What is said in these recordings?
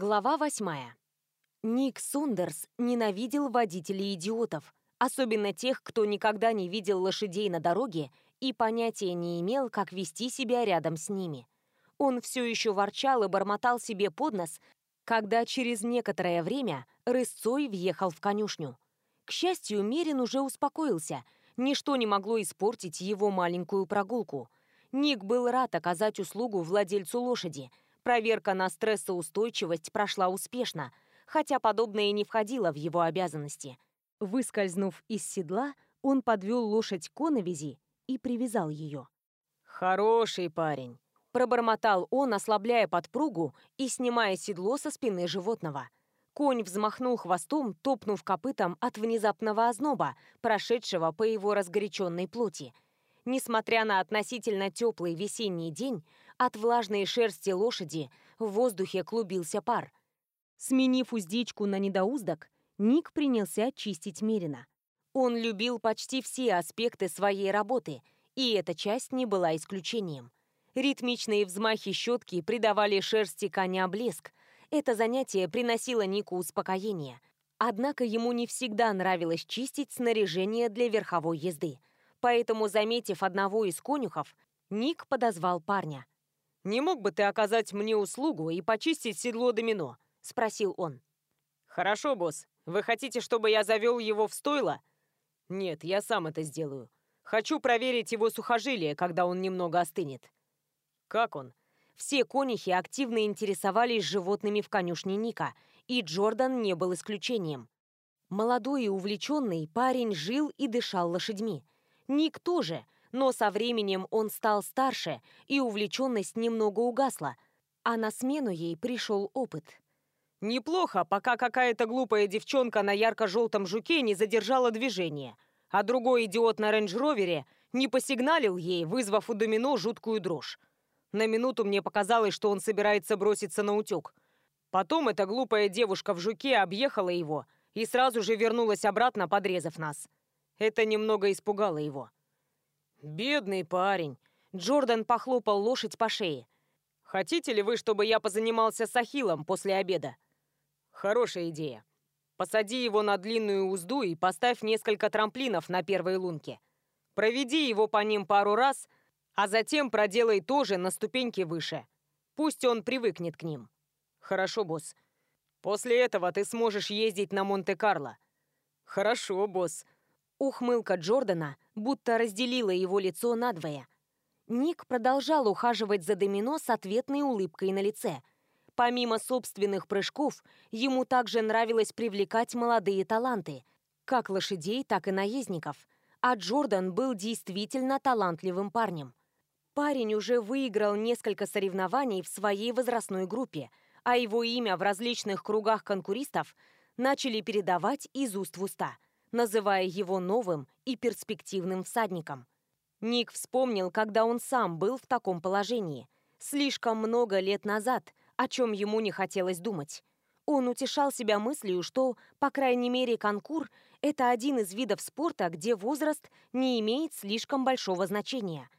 Глава 8. Ник Сундерс ненавидел водителей идиотов, особенно тех, кто никогда не видел лошадей на дороге и понятия не имел, как вести себя рядом с ними. Он все еще ворчал и бормотал себе под нос, когда через некоторое время рысцой въехал в конюшню. К счастью, Мерин уже успокоился. Ничто не могло испортить его маленькую прогулку. Ник был рад оказать услугу владельцу лошади – Проверка на стрессоустойчивость прошла успешно, хотя подобное не входило в его обязанности. Выскользнув из седла, он подвел лошадь к оновизи и привязал ее. «Хороший парень», — пробормотал он, ослабляя подпругу и снимая седло со спины животного. Конь взмахнул хвостом, топнув копытом от внезапного озноба, прошедшего по его разгоряченной плоти — Несмотря на относительно теплый весенний день, от влажной шерсти лошади в воздухе клубился пар. Сменив уздечку на недоуздок, Ник принялся чистить Мерина. Он любил почти все аспекты своей работы, и эта часть не была исключением. Ритмичные взмахи щетки придавали шерсти коня блеск. Это занятие приносило Нику успокоение. Однако ему не всегда нравилось чистить снаряжение для верховой езды – Поэтому, заметив одного из конюхов, Ник подозвал парня. «Не мог бы ты оказать мне услугу и почистить седло домино?» — спросил он. «Хорошо, босс. Вы хотите, чтобы я завел его в стойло?» «Нет, я сам это сделаю. Хочу проверить его сухожилие, когда он немного остынет». «Как он?» Все конихи активно интересовались животными в конюшне Ника, и Джордан не был исключением. Молодой и увлеченный парень жил и дышал лошадьми – Никто же, но со временем он стал старше, и увлеченность немного угасла, а на смену ей пришел опыт. «Неплохо, пока какая-то глупая девчонка на ярко-желтом жуке не задержала движение, а другой идиот на рейндж-ровере не посигналил ей, вызвав у домино жуткую дрожь. На минуту мне показалось, что он собирается броситься на утек. Потом эта глупая девушка в жуке объехала его и сразу же вернулась обратно, подрезав нас. Это немного испугало его. «Бедный парень!» Джордан похлопал лошадь по шее. «Хотите ли вы, чтобы я позанимался с Ахиллом после обеда?» «Хорошая идея. Посади его на длинную узду и поставь несколько трамплинов на первой лунке. Проведи его по ним пару раз, а затем проделай тоже на ступеньке выше. Пусть он привыкнет к ним». «Хорошо, босс. После этого ты сможешь ездить на Монте-Карло». «Хорошо, босс», Ухмылка Джордана будто разделила его лицо надвое. Ник продолжал ухаживать за Домино с ответной улыбкой на лице. Помимо собственных прыжков, ему также нравилось привлекать молодые таланты, как лошадей, так и наездников. А Джордан был действительно талантливым парнем. Парень уже выиграл несколько соревнований в своей возрастной группе, а его имя в различных кругах конкуристов начали передавать из уст в уста – называя его новым и перспективным всадником. Ник вспомнил, когда он сам был в таком положении. Слишком много лет назад, о чем ему не хотелось думать. Он утешал себя мыслью, что, по крайней мере, конкур – это один из видов спорта, где возраст не имеет слишком большого значения.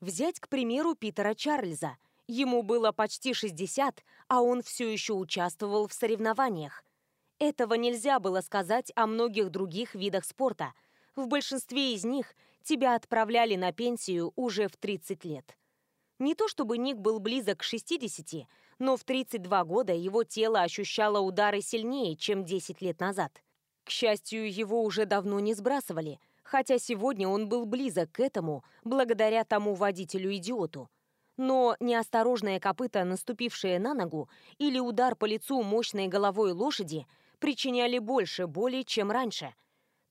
Взять, к примеру, Питера Чарльза. Ему было почти 60, а он все еще участвовал в соревнованиях. Этого нельзя было сказать о многих других видах спорта. В большинстве из них тебя отправляли на пенсию уже в 30 лет. Не то чтобы Ник был близок к 60, но в 32 года его тело ощущало удары сильнее, чем 10 лет назад. К счастью, его уже давно не сбрасывали, хотя сегодня он был близок к этому благодаря тому водителю-идиоту. Но неосторожное копыто, наступившее на ногу, или удар по лицу мощной головой лошади – причиняли больше боли, чем раньше.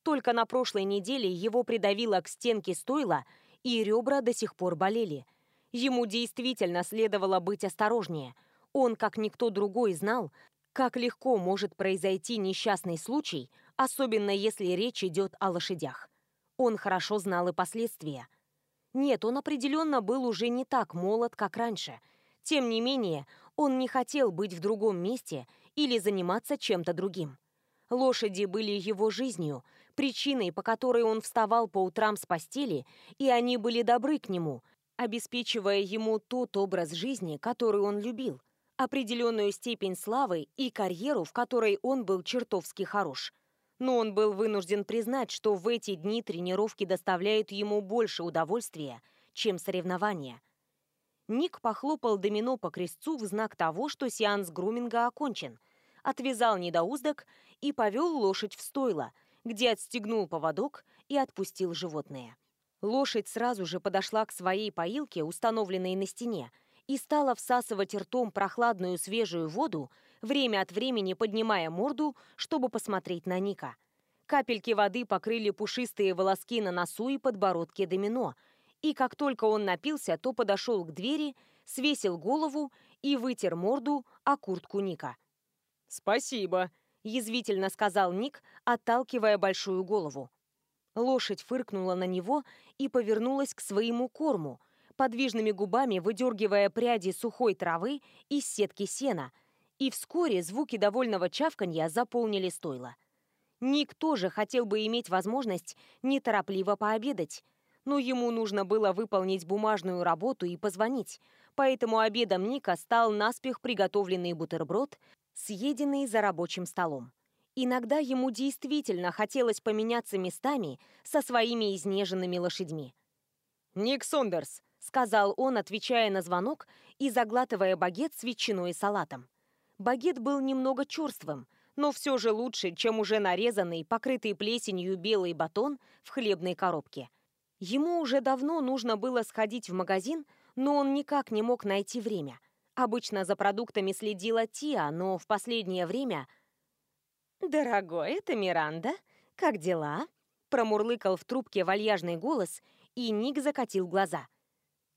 Только на прошлой неделе его придавило к стенке стойла, и ребра до сих пор болели. Ему действительно следовало быть осторожнее. Он, как никто другой, знал, как легко может произойти несчастный случай, особенно если речь идет о лошадях. Он хорошо знал и последствия. Нет, он определенно был уже не так молод, как раньше. Тем не менее, он не хотел быть в другом месте или заниматься чем-то другим. Лошади были его жизнью, причиной, по которой он вставал по утрам с постели, и они были добры к нему, обеспечивая ему тот образ жизни, который он любил, определенную степень славы и карьеру, в которой он был чертовски хорош. Но он был вынужден признать, что в эти дни тренировки доставляют ему больше удовольствия, чем соревнования, Ник похлопал домино по крестцу в знак того, что сеанс груминга окончен, отвязал недоуздок и повел лошадь в стойло, где отстегнул поводок и отпустил животное. Лошадь сразу же подошла к своей поилке, установленной на стене, и стала всасывать ртом прохладную свежую воду, время от времени поднимая морду, чтобы посмотреть на Ника. Капельки воды покрыли пушистые волоски на носу и подбородке домино – и как только он напился, то подошел к двери, свесил голову и вытер морду о куртку Ника. «Спасибо», — язвительно сказал Ник, отталкивая большую голову. Лошадь фыркнула на него и повернулась к своему корму, подвижными губами выдергивая пряди сухой травы из сетки сена, и вскоре звуки довольного чавканья заполнили стойло. Ник тоже хотел бы иметь возможность неторопливо пообедать, но ему нужно было выполнить бумажную работу и позвонить. Поэтому обедом Ника стал наспех приготовленный бутерброд, съеденный за рабочим столом. Иногда ему действительно хотелось поменяться местами со своими изнеженными лошадьми. «Ник Сондерс», — сказал он, отвечая на звонок и заглатывая багет с ветчиной и салатом. Багет был немного черствым, но все же лучше, чем уже нарезанный, покрытый плесенью белый батон в хлебной коробке. Ему уже давно нужно было сходить в магазин, но он никак не мог найти время. Обычно за продуктами следила Тия, но в последнее время... «Дорогой, это Миранда. Как дела?» Промурлыкал в трубке вальяжный голос, и Ник закатил глаза.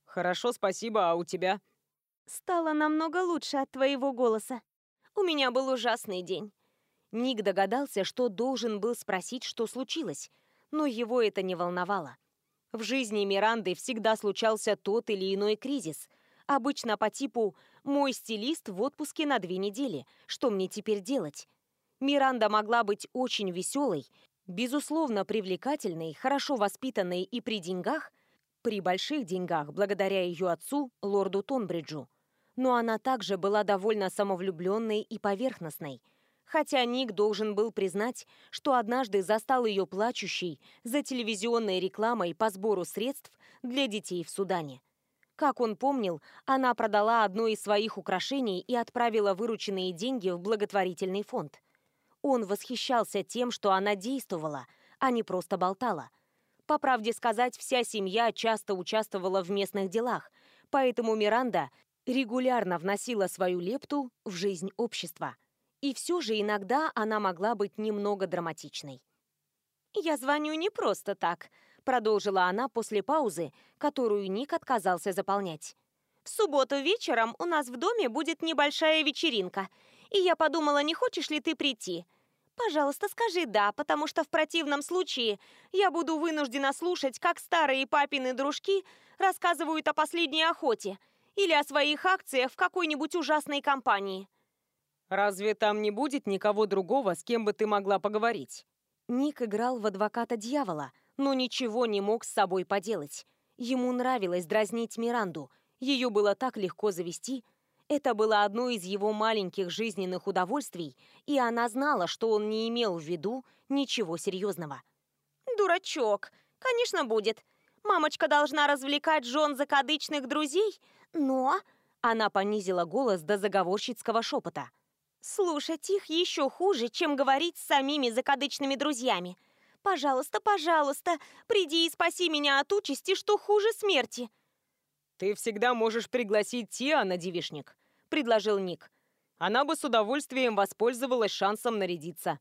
«Хорошо, спасибо, а у тебя?» «Стало намного лучше от твоего голоса. У меня был ужасный день». Ник догадался, что должен был спросить, что случилось, но его это не волновало. В жизни Миранды всегда случался тот или иной кризис. Обычно по типу «мой стилист в отпуске на две недели, что мне теперь делать?». Миранда могла быть очень веселой, безусловно привлекательной, хорошо воспитанной и при деньгах, при больших деньгах, благодаря ее отцу, лорду Тонбриджу. Но она также была довольно самовлюбленной и поверхностной – Хотя Ник должен был признать, что однажды застал ее плачущей за телевизионной рекламой по сбору средств для детей в Судане. Как он помнил, она продала одно из своих украшений и отправила вырученные деньги в благотворительный фонд. Он восхищался тем, что она действовала, а не просто болтала. По правде сказать, вся семья часто участвовала в местных делах, поэтому Миранда регулярно вносила свою лепту в жизнь общества – и все же иногда она могла быть немного драматичной. «Я звоню не просто так», — продолжила она после паузы, которую Ник отказался заполнять. «В субботу вечером у нас в доме будет небольшая вечеринка, и я подумала, не хочешь ли ты прийти?» Пожалуйста, скажи «да», потому что в противном случае я буду вынуждена слушать, как старые папины дружки рассказывают о последней охоте или о своих акциях в какой-нибудь ужасной компании. Разве там не будет никого другого, с кем бы ты могла поговорить? Ник играл в адвоката дьявола, но ничего не мог с собой поделать. Ему нравилось дразнить Миранду. Ее было так легко завести. Это было одно из его маленьких жизненных удовольствий, и она знала, что он не имел в виду ничего серьезного. «Дурачок! Конечно, будет. Мамочка должна развлекать жен закадычных друзей, но...» Она понизила голос до заговорщицкого шепота. Слушать их еще хуже, чем говорить с самими закадычными друзьями. Пожалуйста, пожалуйста, приди и спаси меня от участи, что хуже смерти. Ты всегда можешь пригласить Тиа на девишник, предложил Ник. Она бы с удовольствием воспользовалась шансом нарядиться.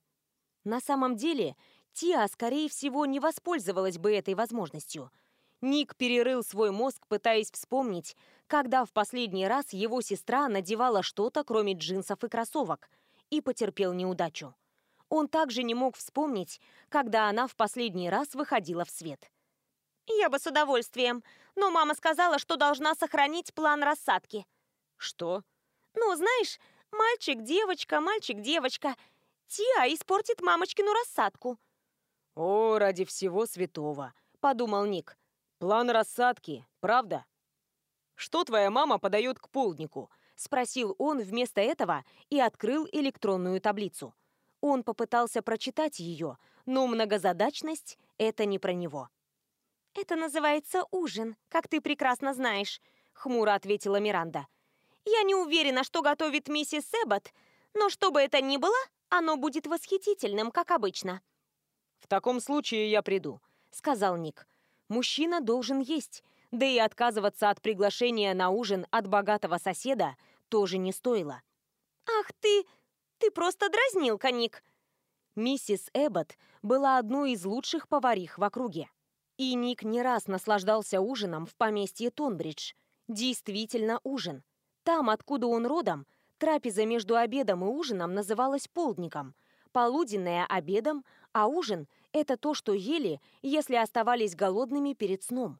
На самом деле, Тиа, скорее всего, не воспользовалась бы этой возможностью – Ник перерыл свой мозг, пытаясь вспомнить, когда в последний раз его сестра надевала что-то, кроме джинсов и кроссовок, и потерпел неудачу. Он также не мог вспомнить, когда она в последний раз выходила в свет. «Я бы с удовольствием, но мама сказала, что должна сохранить план рассадки». «Что?» «Ну, знаешь, мальчик-девочка, мальчик-девочка. Тиа испортит мамочкину рассадку». «О, ради всего святого», — подумал Ник. План рассадки, правда? Что твоя мама подает к полднику? Спросил он вместо этого и открыл электронную таблицу. Он попытался прочитать ее, но многозадачность – это не про него. «Это называется ужин, как ты прекрасно знаешь», – хмуро ответила Миранда. «Я не уверена, что готовит миссис Эббот, но что бы это ни было, оно будет восхитительным, как обычно». «В таком случае я приду», – сказал Ник мужчина должен есть, да и отказываться от приглашения на ужин от богатого соседа тоже не стоило. «Ах ты! Ты просто дразнил, Каник. Миссис Эббот была одной из лучших поварих в округе. И Ник не раз наслаждался ужином в поместье Тонбридж. Действительно ужин. Там, откуда он родом, трапеза между обедом и ужином называлась полдником, полуденная – обедом, а ужин это то, что ели, если оставались голодными перед сном.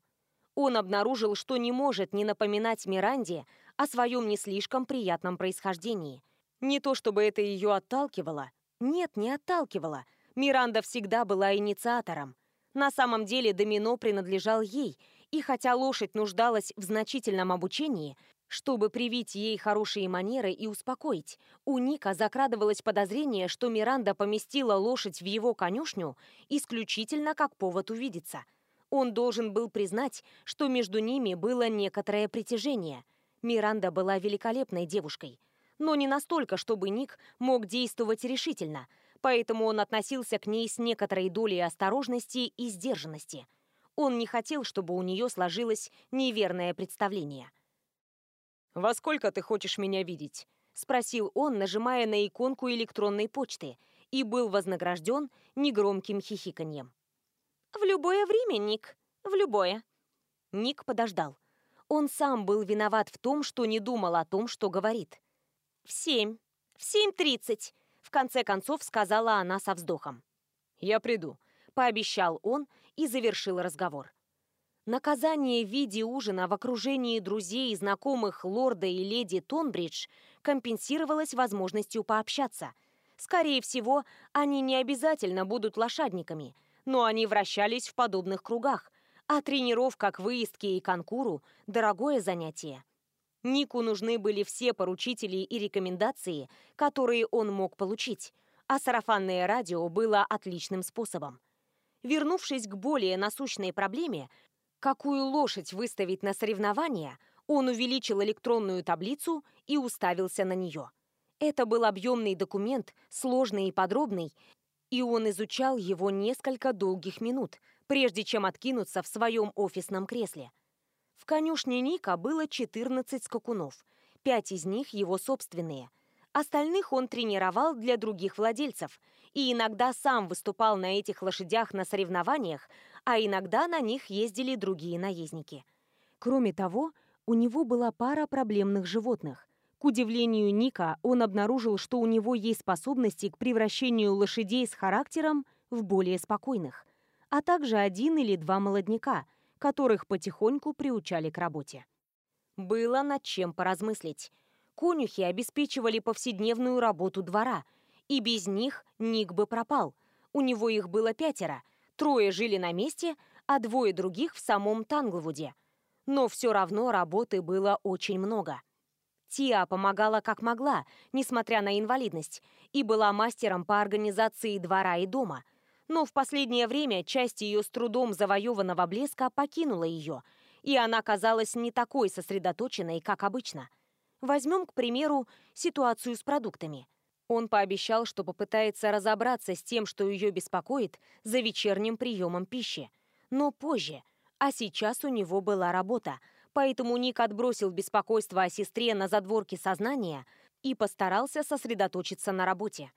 Он обнаружил, что не может не напоминать Миранде о своем не слишком приятном происхождении. Не то чтобы это ее отталкивало. Нет, не отталкивало. Миранда всегда была инициатором. На самом деле домино принадлежал ей, и хотя лошадь нуждалась в значительном обучении, чтобы привить ей хорошие манеры и успокоить, у Ника закрадывалось подозрение, что Миранда поместила лошадь в его конюшню исключительно как повод увидеться. Он должен был признать, что между ними было некоторое притяжение. Миранда была великолепной девушкой, но не настолько, чтобы Ник мог действовать решительно, поэтому он относился к ней с некоторой долей осторожности и сдержанности. Он не хотел, чтобы у нее сложилось неверное представление – «Во сколько ты хочешь меня видеть?» – спросил он, нажимая на иконку электронной почты, и был вознагражден негромким хихиканьем. «В любое время, Ник, в любое». Ник подождал. Он сам был виноват в том, что не думал о том, что говорит. «В семь. В семь тридцать», – в конце концов сказала она со вздохом. «Я приду», – пообещал он и завершил разговор. Наказание в виде ужина в окружении друзей и знакомых лорда и леди Тонбридж компенсировалось возможностью пообщаться. Скорее всего, они не обязательно будут лошадниками, но они вращались в подобных кругах, а тренировка к выездке и конкуру – дорогое занятие. Нику нужны были все поручители и рекомендации, которые он мог получить, а сарафанное радио было отличным способом. Вернувшись к более насущной проблеме – какую лошадь выставить на соревнования, он увеличил электронную таблицу и уставился на нее. Это был объемный документ, сложный и подробный, и он изучал его несколько долгих минут, прежде чем откинуться в своем офисном кресле. В конюшне Ника было 14 скакунов, 5 из них его собственные. Остальных он тренировал для других владельцев и иногда сам выступал на этих лошадях на соревнованиях, а иногда на них ездили другие наездники. Кроме того, у него была пара проблемных животных. К удивлению Ника, он обнаружил, что у него есть способности к превращению лошадей с характером в более спокойных, а также один или два молодняка, которых потихоньку приучали к работе. Было над чем поразмыслить. Конюхи обеспечивали повседневную работу двора, и без них Ник бы пропал. У него их было пятеро — Трое жили на месте, а двое других в самом Танглвуде. Но все равно работы было очень много. Тиа помогала как могла, несмотря на инвалидность, и была мастером по организации двора и дома. Но в последнее время часть ее с трудом завоеванного блеска покинула ее, и она казалась не такой сосредоточенной, как обычно. Возьмем, к примеру, ситуацию с продуктами – он пообещал, что попытается разобраться с тем, что ее беспокоит, за вечерним приемом пищи. Но позже. А сейчас у него была работа, поэтому Ник отбросил беспокойство о сестре на задворке сознания и постарался сосредоточиться на работе.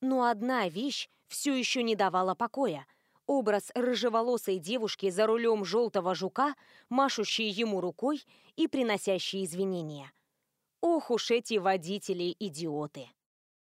Но одна вещь все еще не давала покоя. Образ рыжеволосой девушки за рулем желтого жука, машущей ему рукой и приносящей извинения. Ох уж эти водители-идиоты!